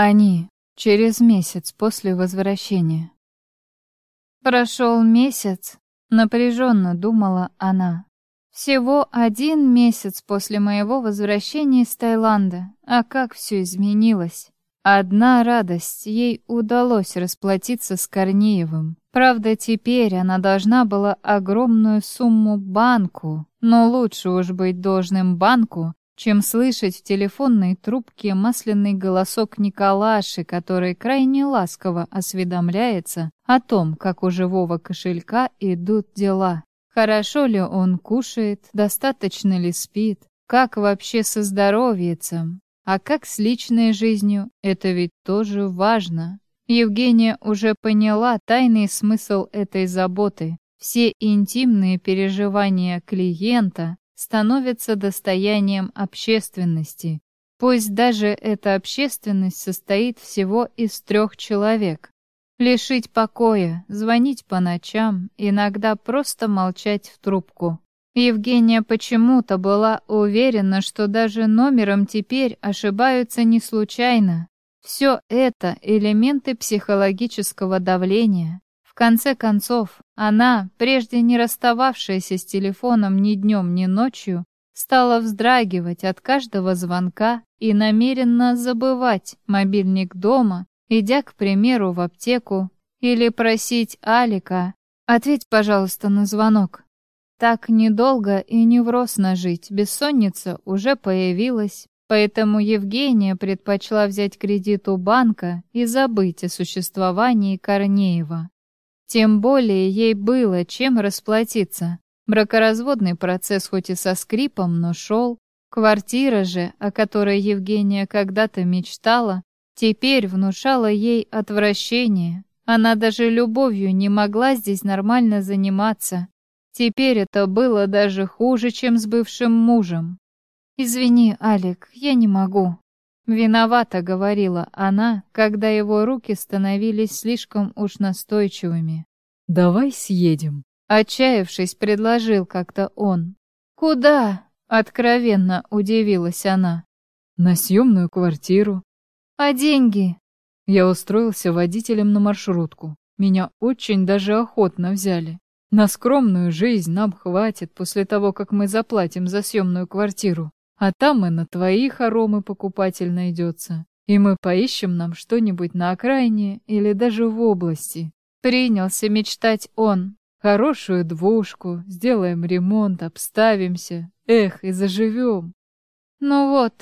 Они через месяц после возвращения. Прошел месяц, напряженно думала она. Всего один месяц после моего возвращения из Таиланда, а как все изменилось. Одна радость, ей удалось расплатиться с Корнеевым. Правда, теперь она должна была огромную сумму банку, но лучше уж быть должным банку, чем слышать в телефонной трубке масляный голосок Николаши, который крайне ласково осведомляется о том, как у живого кошелька идут дела. Хорошо ли он кушает, достаточно ли спит, как вообще со здоровьем, а как с личной жизнью, это ведь тоже важно. Евгения уже поняла тайный смысл этой заботы. Все интимные переживания клиента становится достоянием общественности. Пусть даже эта общественность состоит всего из трех человек. Лишить покоя, звонить по ночам, иногда просто молчать в трубку. Евгения почему-то была уверена, что даже номером теперь ошибаются не случайно. Все это элементы психологического давления, конце концов, она, прежде не расстававшаяся с телефоном ни днем, ни ночью, стала вздрагивать от каждого звонка и намеренно забывать мобильник дома, идя, к примеру, в аптеку, или просить Алика «Ответь, пожалуйста, на звонок». Так недолго и неврозно жить, бессонница уже появилась, поэтому Евгения предпочла взять кредит у банка и забыть о существовании Корнеева. Тем более ей было чем расплатиться. Бракоразводный процесс хоть и со скрипом, но шел. Квартира же, о которой Евгения когда-то мечтала, теперь внушала ей отвращение. Она даже любовью не могла здесь нормально заниматься. Теперь это было даже хуже, чем с бывшим мужем. «Извини, Алик, я не могу», Виновата, говорила она, когда его руки становились слишком уж настойчивыми. Давай съедем. Отчаявшись, предложил как-то он. Куда? Откровенно удивилась она. На съемную квартиру. А деньги? Я устроился водителем на маршрутку. Меня очень даже охотно взяли. На скромную жизнь нам хватит после того, как мы заплатим за съемную квартиру. А там и на твои хоромы покупатель найдется. И мы поищем нам что-нибудь на окраине или даже в области. Принялся мечтать он. Хорошую двушку, сделаем ремонт, обставимся. Эх, и заживем. Ну вот,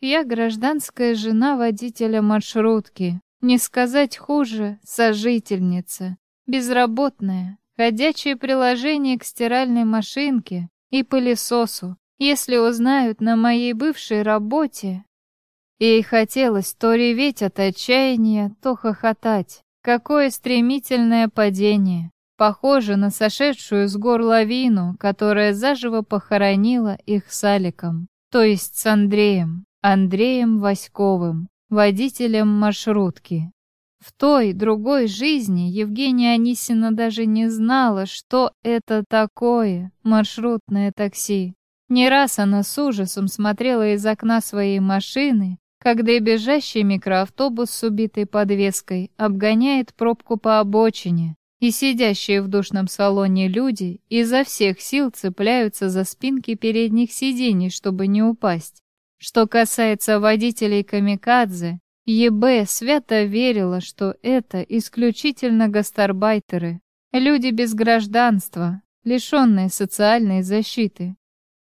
я гражданская жена водителя маршрутки. Не сказать хуже, сожительница. Безработная, ходячее приложение к стиральной машинке и пылесосу. Если узнают на моей бывшей работе... Ей хотелось то реветь от отчаяния, то хохотать. Какое стремительное падение! Похоже на сошедшую с гор лавину, которая заживо похоронила их с Аликом, то есть с Андреем, Андреем Васьковым, водителем маршрутки. В той, другой жизни Евгения Анисина даже не знала, что это такое маршрутное такси. Не раз она с ужасом смотрела из окна своей машины, когда бежащий микроавтобус с убитой подвеской обгоняет пробку по обочине, и сидящие в душном салоне люди изо всех сил цепляются за спинки передних сидений, чтобы не упасть. Что касается водителей камикадзе, ЕБ свято верила, что это исключительно гастарбайтеры, люди без гражданства, лишенные социальной защиты,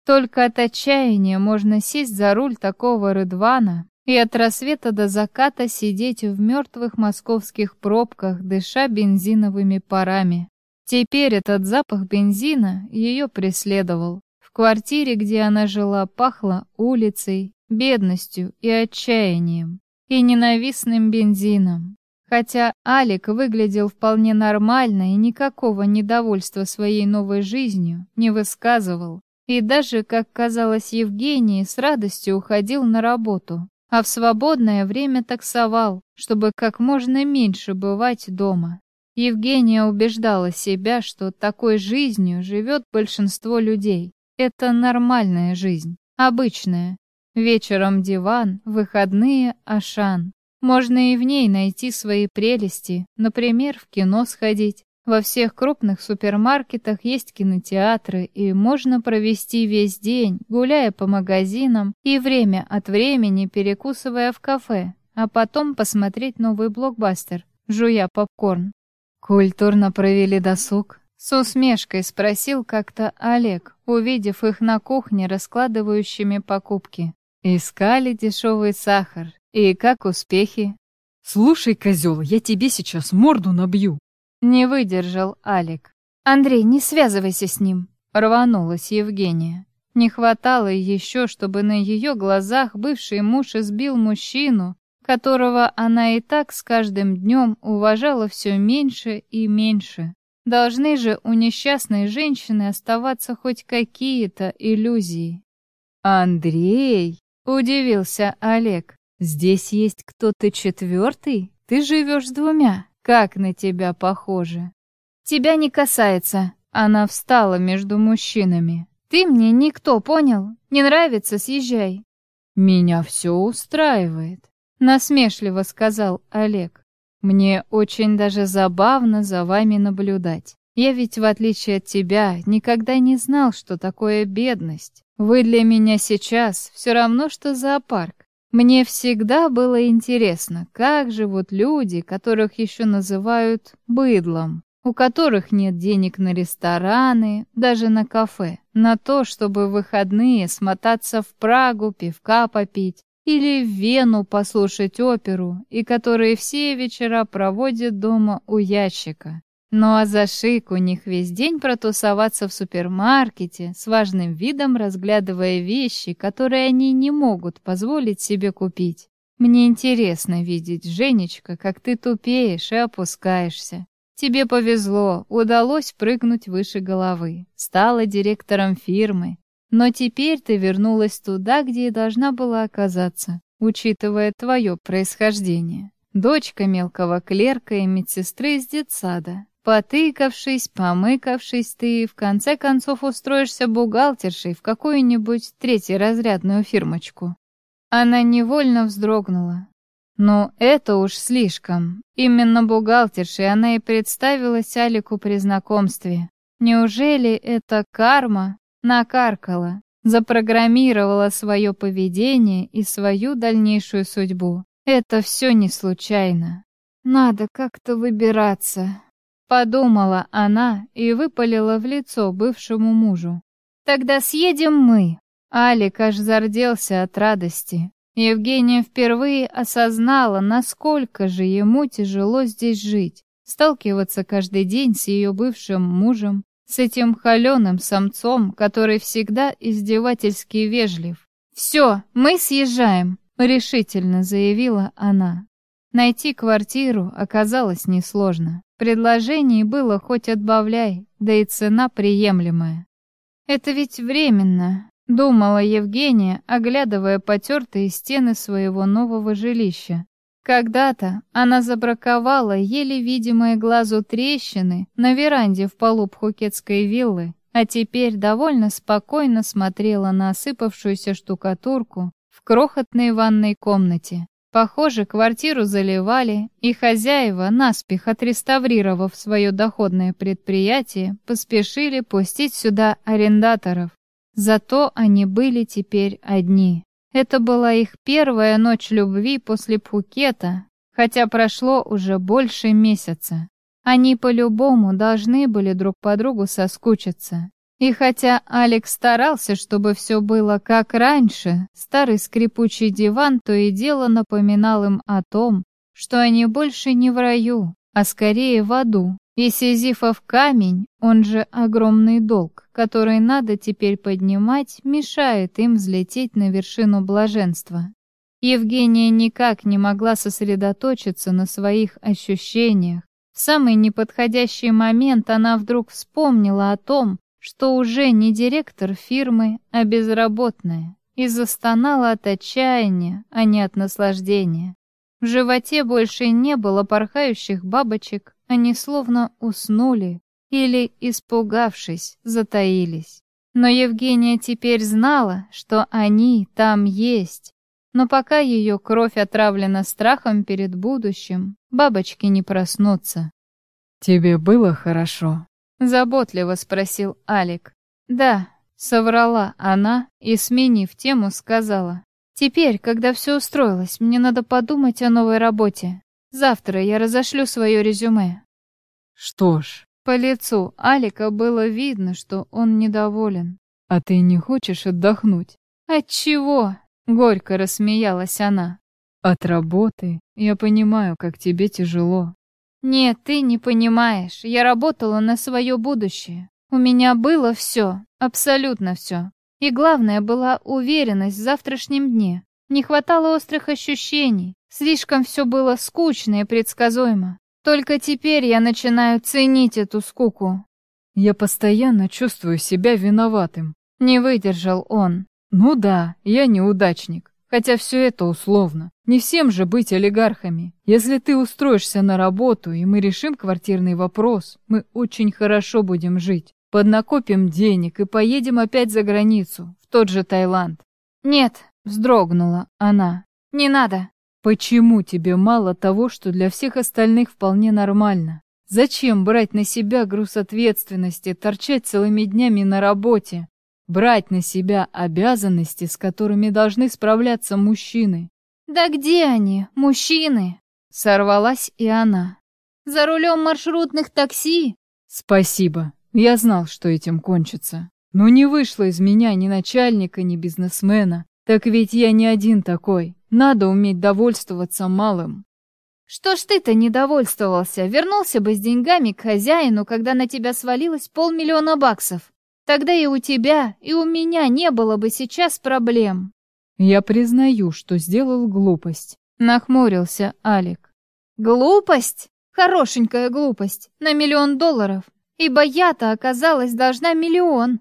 только от отчаяния можно сесть за руль такого Рыдвана и от рассвета до заката сидеть в мертвых московских пробках, дыша бензиновыми парами. Теперь этот запах бензина ее преследовал. В квартире, где она жила, пахло улицей, бедностью и отчаянием, и ненавистным бензином. Хотя Алик выглядел вполне нормально и никакого недовольства своей новой жизнью не высказывал, и даже, как казалось Евгении, с радостью уходил на работу, а в свободное время таксовал, чтобы как можно меньше бывать дома. Евгения убеждала себя, что такой жизнью живет большинство людей. Это нормальная жизнь, обычная. Вечером диван, выходные Ашан. Можно и в ней найти свои прелести, например, в кино сходить. Во всех крупных супермаркетах есть кинотеатры, и можно провести весь день, гуляя по магазинам и время от времени перекусывая в кафе, а потом посмотреть новый блокбастер, жуя попкорн. Культурно провели досуг. С усмешкой спросил как-то Олег, увидев их на кухне раскладывающими покупки. Искали дешевый сахар. И как успехи? Слушай, козел, я тебе сейчас морду набью. Не выдержал Алик. Андрей, не связывайся с ним. Рванулась Евгения. Не хватало еще, чтобы на ее глазах бывший муж избил мужчину, которого она и так с каждым днем уважала все меньше и меньше. Должны же у несчастной женщины оставаться хоть какие-то иллюзии. «Андрей!» — удивился Олег. «Здесь есть кто-то четвертый? Ты живешь с двумя. Как на тебя похоже?» «Тебя не касается». Она встала между мужчинами. «Ты мне никто, понял? Не нравится, съезжай». «Меня все устраивает насмешливо сказал Олег. Мне очень даже забавно за вами наблюдать. Я ведь, в отличие от тебя, никогда не знал, что такое бедность. Вы для меня сейчас все равно, что зоопарк. Мне всегда было интересно, как живут люди, которых еще называют быдлом, у которых нет денег на рестораны, даже на кафе, на то, чтобы в выходные смотаться в Прагу, пивка попить, или в Вену послушать оперу, и которые все вечера проводят дома у ящика. Ну а за шик у них весь день протусоваться в супермаркете, с важным видом разглядывая вещи, которые они не могут позволить себе купить. Мне интересно видеть, Женечка, как ты тупеешь и опускаешься. Тебе повезло, удалось прыгнуть выше головы. Стала директором фирмы, но теперь ты вернулась туда, где и должна была оказаться, учитывая твое происхождение. Дочка мелкого клерка и медсестры из детсада. Потыкавшись, помыкавшись, ты в конце концов устроишься бухгалтершей в какую-нибудь третьеразрядную фирмочку. Она невольно вздрогнула. Но это уж слишком. Именно бухгалтершей она и представилась Алику при знакомстве. Неужели это карма, накаркала, запрограммировала свое поведение и свою дальнейшую судьбу. Это все не случайно. Надо как-то выбираться, подумала она и выпалила в лицо бывшему мужу. Тогда съедем мы. Алик аж зарделся от радости. Евгения впервые осознала, насколько же ему тяжело здесь жить, сталкиваться каждый день с ее бывшим мужем, с этим холеным самцом, который всегда издевательски вежлив. «Все, мы съезжаем», — решительно заявила она. Найти квартиру оказалось несложно. Предложений было хоть отбавляй, да и цена приемлемая. «Это ведь временно», — думала Евгения, оглядывая потертые стены своего нового жилища. Когда-то она забраковала еле видимые глазу трещины на веранде в полу пхукетской виллы, а теперь довольно спокойно смотрела на осыпавшуюся штукатурку в крохотной ванной комнате. Похоже, квартиру заливали, и хозяева, наспех отреставрировав свое доходное предприятие, поспешили пустить сюда арендаторов. Зато они были теперь одни. Это была их первая ночь любви после Пхукета, хотя прошло уже больше месяца. Они по-любому должны были друг по другу соскучиться. И хотя Алекс старался, чтобы все было как раньше, старый скрипучий диван то и дело напоминал им о том, что они больше не в раю, а скорее в аду. И Сизифов камень, он же огромный долг, который надо теперь поднимать, мешает им взлететь на вершину блаженства. Евгения никак не могла сосредоточиться на своих ощущениях. В самый неподходящий момент она вдруг вспомнила о том, что уже не директор фирмы, а безработная, и застонала от отчаяния, а не от наслаждения. В животе больше не было порхающих бабочек, они словно уснули или, испугавшись, затаились. Но Евгения теперь знала, что они там есть. Но пока ее кровь отравлена страхом перед будущим, бабочки не проснутся. «Тебе было хорошо?» — заботливо спросил Алик. «Да», — соврала она и, сменив тему, сказала. «Теперь, когда все устроилось, мне надо подумать о новой работе. Завтра я разошлю свое резюме». «Что ж...» По лицу Алика было видно, что он недоволен. «А ты не хочешь отдохнуть?» «От чего?» — горько рассмеялась она. «От работы. Я понимаю, как тебе тяжело. «Нет, ты не понимаешь. Я работала на свое будущее. У меня было все, абсолютно все. И главное была уверенность в завтрашнем дне. Не хватало острых ощущений. Слишком все было скучно и предсказуемо. Только теперь я начинаю ценить эту скуку. Я постоянно чувствую себя виноватым. Не выдержал он. Ну да, я неудачник. Хотя все это условно. Не всем же быть олигархами. Если ты устроишься на работу, и мы решим квартирный вопрос, мы очень хорошо будем жить. Поднакопим денег и поедем опять за границу, в тот же Таиланд. Нет, вздрогнула она. Не надо. Почему тебе мало того, что для всех остальных вполне нормально? Зачем брать на себя груз ответственности, торчать целыми днями на работе? Брать на себя обязанности, с которыми должны справляться мужчины. «Да где они, мужчины?» — сорвалась и она. «За рулем маршрутных такси?» «Спасибо. Я знал, что этим кончится. Но не вышло из меня ни начальника, ни бизнесмена. Так ведь я не один такой. Надо уметь довольствоваться малым». «Что ж ты-то не довольствовался? Вернулся бы с деньгами к хозяину, когда на тебя свалилось полмиллиона баксов. Тогда и у тебя, и у меня не было бы сейчас проблем. Я признаю, что сделал глупость. Нахмурился Алик. Глупость? Хорошенькая глупость. На миллион долларов. Ибо я-то оказалась должна миллион.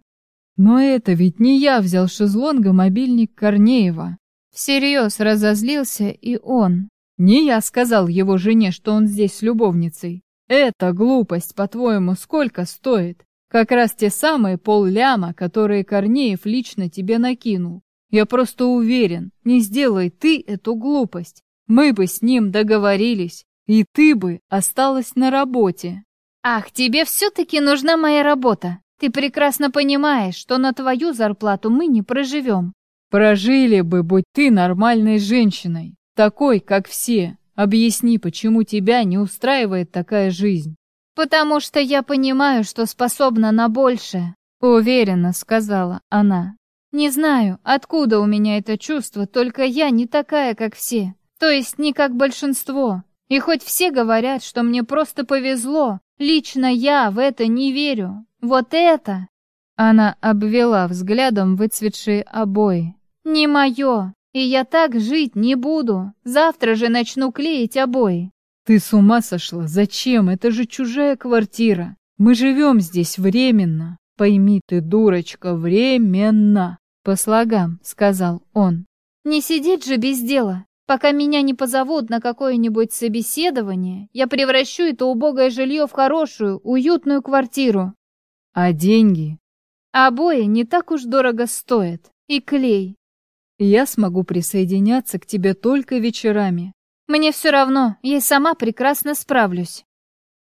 Но это ведь не я взял шезлонга мобильник Корнеева. Всерьез разозлился и он. Не я сказал его жене, что он здесь с любовницей. Эта глупость, по-твоему, сколько стоит? Как раз те самые полляма, которые Корнеев лично тебе накинул. Я просто уверен, не сделай ты эту глупость. Мы бы с ним договорились, и ты бы осталась на работе. Ах, тебе все-таки нужна моя работа. Ты прекрасно понимаешь, что на твою зарплату мы не проживем. Прожили бы, будь ты нормальной женщиной, такой, как все. Объясни, почему тебя не устраивает такая жизнь. «Потому что я понимаю, что способна на большее», — уверенно сказала она. «Не знаю, откуда у меня это чувство, только я не такая, как все. То есть не как большинство. И хоть все говорят, что мне просто повезло, лично я в это не верю. Вот это...» Она обвела взглядом выцветшие обои. «Не мое, и я так жить не буду. Завтра же начну клеить обои. Ты с ума сошла? Зачем? Это же чужая квартира. Мы живем здесь временно. Пойми ты, дурочка, временно. По слогам, сказал он. Не сидеть же без дела. Пока меня не позовут на какое-нибудь собеседование, я превращу это убогое жилье в хорошую, уютную квартиру. А деньги? Обои не так уж дорого стоят. И клей. Я смогу присоединяться к тебе только вечерами. Мне все равно, я сама прекрасно справлюсь.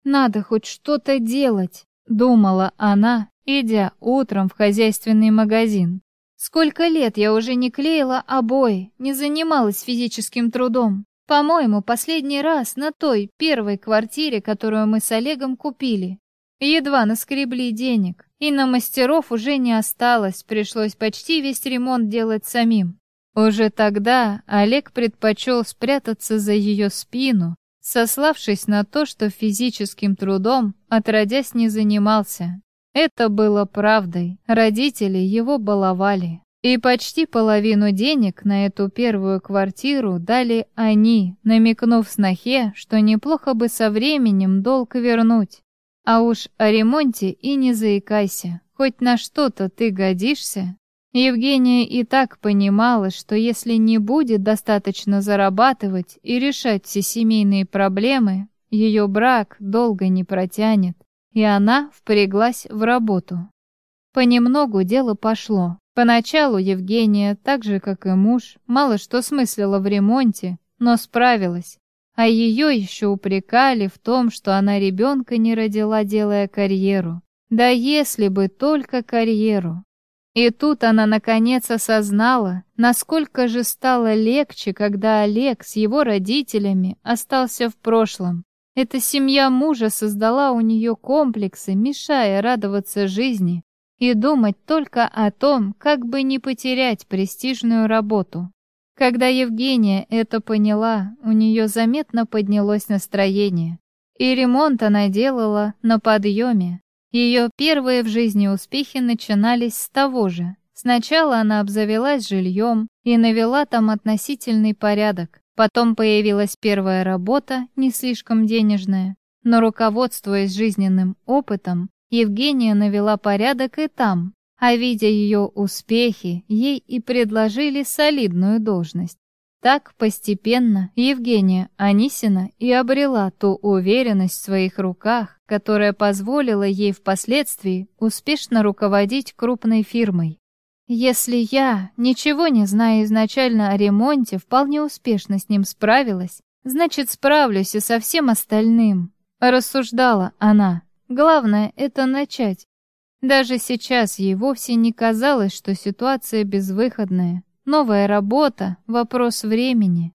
Надо хоть что-то делать, думала она, идя утром в хозяйственный магазин. Сколько лет я уже не клеила обои, не занималась физическим трудом. По-моему, последний раз на той первой квартире, которую мы с Олегом купили. Едва наскребли денег, и на мастеров уже не осталось, пришлось почти весь ремонт делать самим. Уже тогда Олег предпочел спрятаться за ее спину, сославшись на то, что физическим трудом отродясь не занимался. Это было правдой, родители его баловали. И почти половину денег на эту первую квартиру дали они, намекнув снохе, что неплохо бы со временем долг вернуть. А уж о ремонте и не заикайся, хоть на что-то ты годишься, Евгения и так понимала, что если не будет достаточно зарабатывать и решать все семейные проблемы, ее брак долго не протянет, и она впряглась в работу. Понемногу дело пошло. Поначалу Евгения, так же как и муж, мало что смыслила в ремонте, но справилась. А ее еще упрекали в том, что она ребенка не родила, делая карьеру. Да если бы только карьеру. И тут она наконец осознала, насколько же стало легче, когда Олег с его родителями остался в прошлом. Эта семья мужа создала у нее комплексы, мешая радоваться жизни и думать только о том, как бы не потерять престижную работу. Когда Евгения это поняла, у нее заметно поднялось настроение. И ремонт она делала на подъеме, ее первые в жизни успехи начинались с того же. Сначала она обзавелась жильем и навела там относительный порядок. Потом появилась первая работа, не слишком денежная. Но руководствуясь жизненным опытом, Евгения навела порядок и там, а видя ее успехи, ей и предложили солидную должность. Так постепенно Евгения Анисина и обрела ту уверенность в своих руках, которая позволила ей впоследствии успешно руководить крупной фирмой. Если я, ничего не зная изначально о ремонте, вполне успешно с ним справилась, значит справлюсь и со всем остальным. Рассуждала она. Главное — это начать. Даже сейчас ей вовсе не казалось, что ситуация безвыходная. Новая работа — вопрос времени.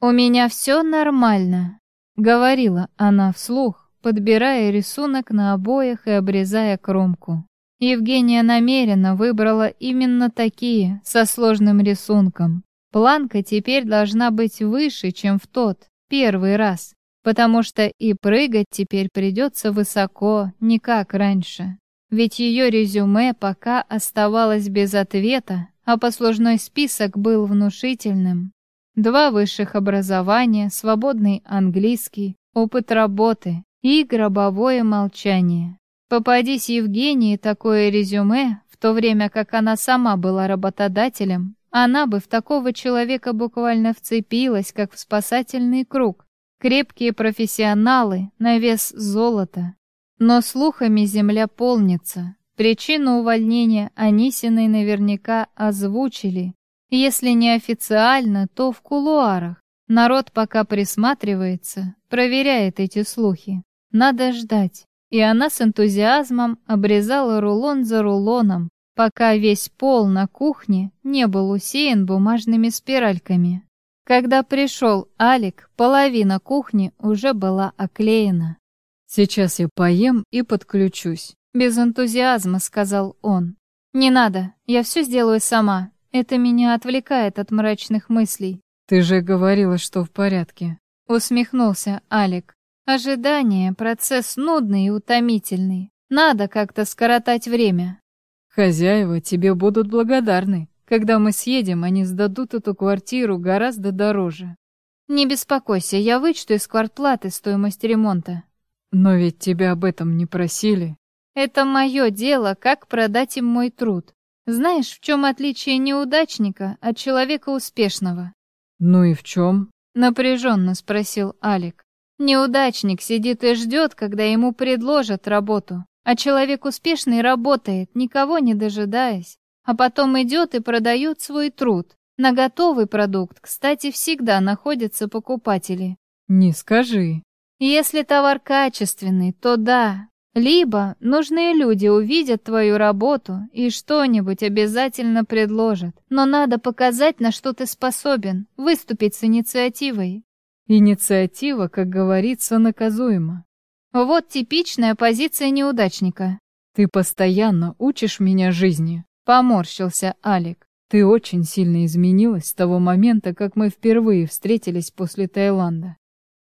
«У меня все нормально», — говорила она вслух, подбирая рисунок на обоях и обрезая кромку. Евгения намеренно выбрала именно такие, со сложным рисунком. Планка теперь должна быть выше, чем в тот, первый раз, потому что и прыгать теперь придется высоко, не как раньше. Ведь ее резюме пока оставалось без ответа, а послужной список был внушительным. Два высших образования, свободный английский, опыт работы и гробовое молчание. Попадись Евгении такое резюме, в то время как она сама была работодателем, она бы в такого человека буквально вцепилась, как в спасательный круг. Крепкие профессионалы на вес золота. Но слухами земля полнится. Причину увольнения Анисиной наверняка озвучили. Если не официально, то в кулуарах. Народ пока присматривается, проверяет эти слухи. Надо ждать. И она с энтузиазмом обрезала рулон за рулоном, пока весь пол на кухне не был усеян бумажными спиральками. Когда пришел Алик, половина кухни уже была оклеена. «Сейчас я поем и подключусь», без энтузиазма сказал он. «Не надо, я все сделаю сама. Это меня отвлекает от мрачных мыслей». «Ты же говорила, что в порядке». Усмехнулся Алик. «Ожидание — процесс нудный и утомительный. Надо как-то скоротать время». «Хозяева тебе будут благодарны. Когда мы съедем, они сдадут эту квартиру гораздо дороже». «Не беспокойся, я вычту из квартплаты стоимость ремонта». «Но ведь тебя об этом не просили». Это мое дело, как продать им мой труд. Знаешь, в чем отличие неудачника от человека успешного? Ну и в чем? Напряженно спросил Алик. Неудачник сидит и ждет, когда ему предложат работу, а человек успешный работает, никого не дожидаясь, а потом идет и продает свой труд. На готовый продукт, кстати, всегда находятся покупатели. Не скажи. Если товар качественный, то да, либо нужные люди увидят твою работу и что-нибудь обязательно предложат. Но надо показать, на что ты способен, выступить с инициативой. Инициатива, как говорится, наказуема. Вот типичная позиция неудачника. Ты постоянно учишь меня жизни. Поморщился Алик. Ты очень сильно изменилась с того момента, как мы впервые встретились после Таиланда.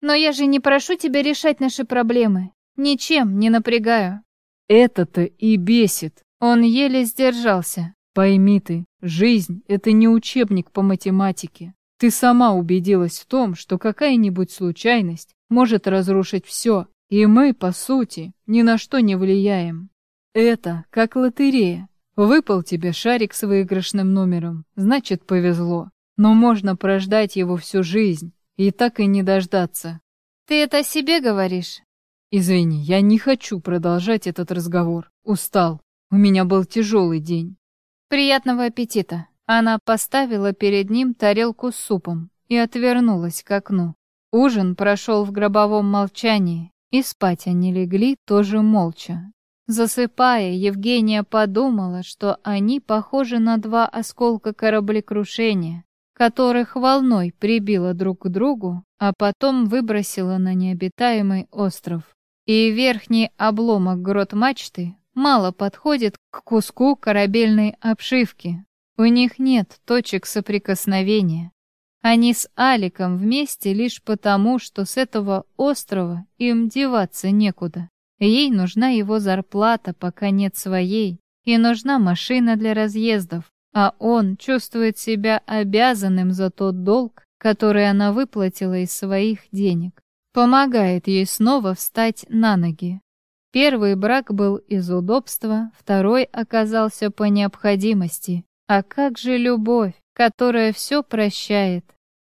Но я же не прошу тебя решать наши проблемы. Ничем не напрягаю. Это-то и бесит. Он еле сдержался. Пойми ты, жизнь — это не учебник по математике. Ты сама убедилась в том, что какая-нибудь случайность может разрушить все, и мы, по сути, ни на что не влияем. Это как лотерея. Выпал тебе шарик с выигрышным номером, значит, повезло. Но можно прождать его всю жизнь и так и не дождаться. Ты это о себе говоришь? Извини, я не хочу продолжать этот разговор. Устал. У меня был тяжелый день. Приятного аппетита. Она поставила перед ним тарелку с супом и отвернулась к окну. Ужин прошел в гробовом молчании, и спать они легли тоже молча. Засыпая, Евгения подумала, что они похожи на два осколка кораблекрушения, которых волной прибило друг к другу, а потом выбросило на необитаемый остров. И верхний обломок грот мачты мало подходит к куску корабельной обшивки. У них нет точек соприкосновения. Они с Аликом вместе лишь потому, что с этого острова им деваться некуда. Ей нужна его зарплата, пока нет своей, и нужна машина для разъездов, а он чувствует себя обязанным за тот долг, который она выплатила из своих денег. Помогает ей снова встать на ноги. Первый брак был из удобства, второй оказался по необходимости. А как же любовь, которая все прощает?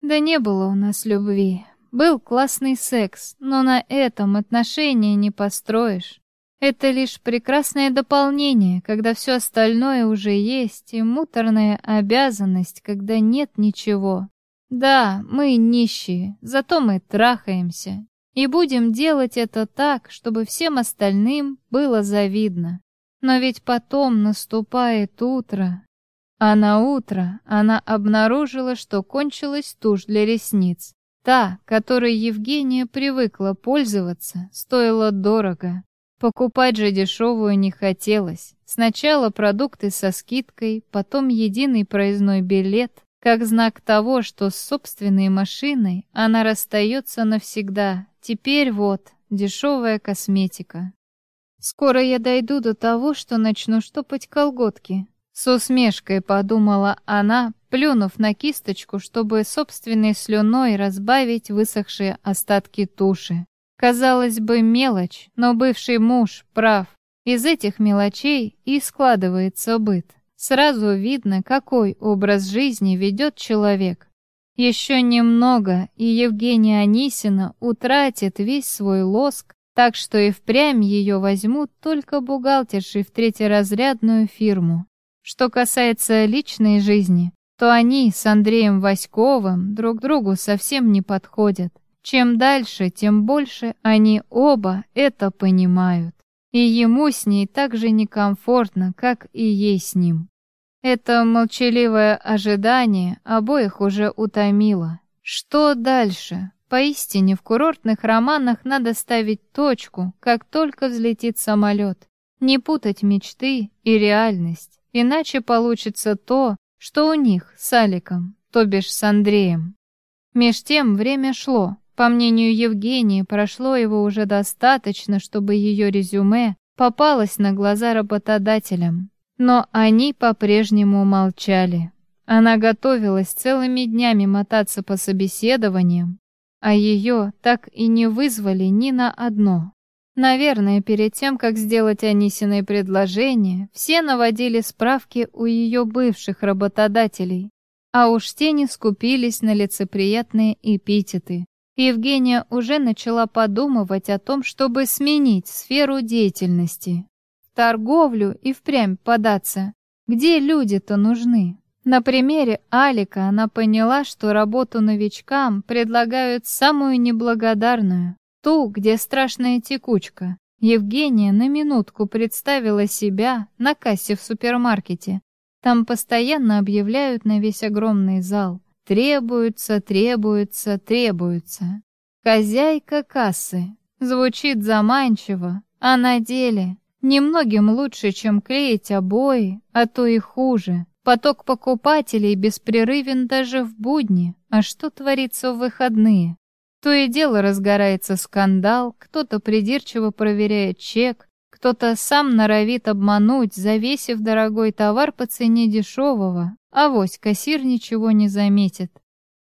Да не было у нас любви. Был классный секс, но на этом отношения не построишь. Это лишь прекрасное дополнение, когда все остальное уже есть, и муторная обязанность, когда нет ничего. Да, мы нищие, зато мы трахаемся. И будем делать это так, чтобы всем остальным было завидно. Но ведь потом наступает утро. А на утро она обнаружила, что кончилась тушь для ресниц. Та, которой Евгения привыкла пользоваться, стоила дорого. Покупать же дешевую не хотелось. Сначала продукты со скидкой, потом единый проездной билет, как знак того, что с собственной машиной она расстается навсегда. Теперь вот, дешевая косметика. Скоро я дойду до того, что начну штопать колготки. С усмешкой подумала она, плюнув на кисточку, чтобы собственной слюной разбавить высохшие остатки туши. Казалось бы, мелочь, но бывший муж прав. Из этих мелочей и складывается быт. Сразу видно, какой образ жизни ведет человек. Еще немного, и Евгения Анисина утратит весь свой лоск, так что и впрямь ее возьмут только бухгалтершей в третьеразрядную фирму. Что касается личной жизни, то они с Андреем Васьковым друг другу совсем не подходят. Чем дальше, тем больше они оба это понимают. И ему с ней так же некомфортно, как и ей с ним. Это молчаливое ожидание обоих уже утомило. Что дальше? Поистине в курортных романах надо ставить точку, как только взлетит самолет. Не путать мечты и реальность, иначе получится то, что у них с Аликом, то бишь с Андреем. Меж тем время шло, по мнению Евгении, прошло его уже достаточно, чтобы ее резюме попалось на глаза работодателям. Но они по-прежнему молчали. Она готовилась целыми днями мотаться по собеседованиям, а ее так и не вызвали ни на одно. Наверное, перед тем, как сделать Анисиной предложение, все наводили справки у ее бывших работодателей, а уж те не скупились на лицеприятные эпитеты. Евгения уже начала подумывать о том, чтобы сменить сферу деятельности. Торговлю и впрямь податься. Где люди-то нужны? На примере Алика она поняла, что работу новичкам предлагают самую неблагодарную, ту, где страшная текучка. Евгения на минутку представила себя на кассе в супермаркете. Там постоянно объявляют на весь огромный зал. Требуется, требуется, требуется. Хозяйка кассы. Звучит заманчиво, а на деле немногим лучше, чем клеить обои, а то и хуже. Поток покупателей беспрерывен даже в будни, а что творится в выходные? То и дело разгорается скандал, кто-то придирчиво проверяет чек, кто-то сам норовит обмануть, завесив дорогой товар по цене дешевого, а вось кассир ничего не заметит.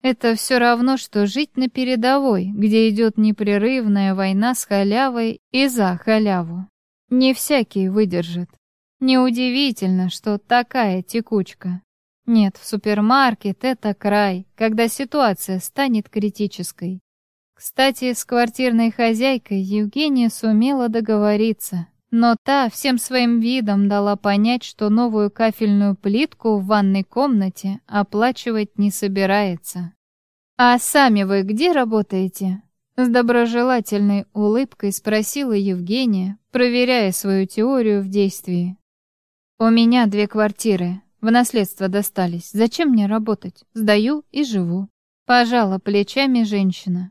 Это все равно, что жить на передовой, где идет непрерывная война с халявой и за халяву. Не всякий выдержит. Неудивительно, что такая текучка. Нет, в супермаркет это край, когда ситуация станет критической. Кстати, с квартирной хозяйкой Евгения сумела договориться. но та всем своим видом дала понять, что новую кафельную плитку в ванной комнате оплачивать не собирается. «А сами вы где работаете?» С доброжелательной улыбкой спросила Евгения, проверяя свою теорию в действии. «У меня две квартиры. В наследство достались. Зачем мне работать? Сдаю и живу». Пожала плечами женщина.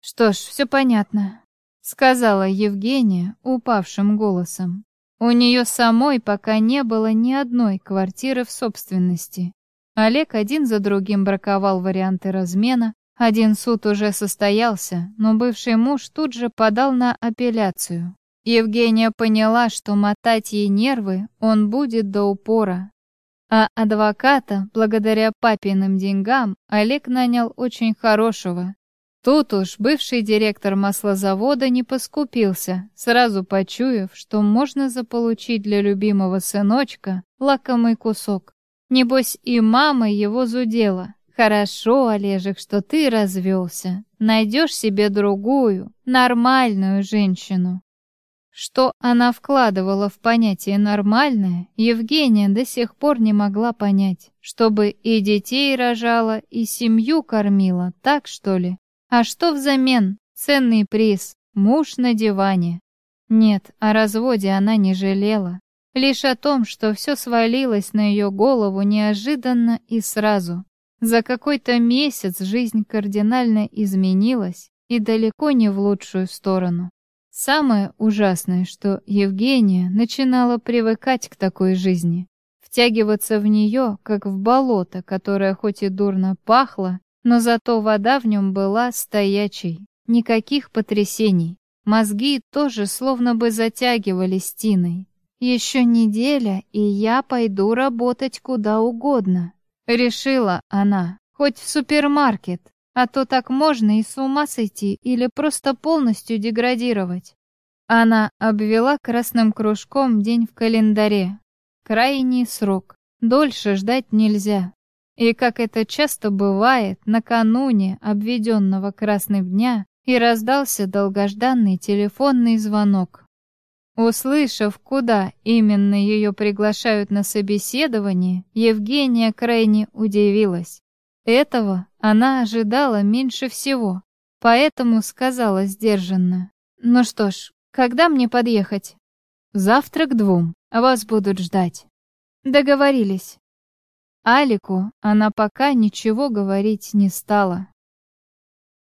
«Что ж, все понятно сказала Евгения упавшим голосом. У нее самой пока не было ни одной квартиры в собственности. Олег один за другим браковал варианты размена, один суд уже состоялся, но бывший муж тут же подал на апелляцию. Евгения поняла, что мотать ей нервы он будет до упора. А адвоката, благодаря папиным деньгам, Олег нанял очень хорошего, Тут уж бывший директор маслозавода не поскупился, сразу почуяв, что можно заполучить для любимого сыночка лакомый кусок. Небось и мама его зудела. «Хорошо, Олежек, что ты развелся. Найдешь себе другую, нормальную женщину». Что она вкладывала в понятие «нормальное», Евгения до сих пор не могла понять. Чтобы и детей рожала, и семью кормила, так что ли? А что взамен? Ценный приз. Муж на диване. Нет, о разводе она не жалела. Лишь о том, что все свалилось на ее голову неожиданно и сразу. За какой-то месяц жизнь кардинально изменилась и далеко не в лучшую сторону. Самое ужасное, что Евгения начинала привыкать к такой жизни, втягиваться в нее, как в болото, которое хоть и дурно пахло, но зато вода в нем была стоячей, никаких потрясений. Мозги тоже словно бы затягивались тиной. Еще неделя, и я пойду работать куда угодно. Решила она, хоть в супермаркет, а то так можно и с ума сойти или просто полностью деградировать. Она обвела красным кружком день в календаре. Крайний срок. Дольше ждать нельзя. И как это часто бывает, накануне обведенного красным дня и раздался долгожданный телефонный звонок. Услышав, куда именно ее приглашают на собеседование, Евгения крайне удивилась. Этого она ожидала меньше всего, поэтому сказала сдержанно. «Ну что ж, когда мне подъехать?» «Завтра к двум. Вас будут ждать». «Договорились». Алику она пока ничего говорить не стала.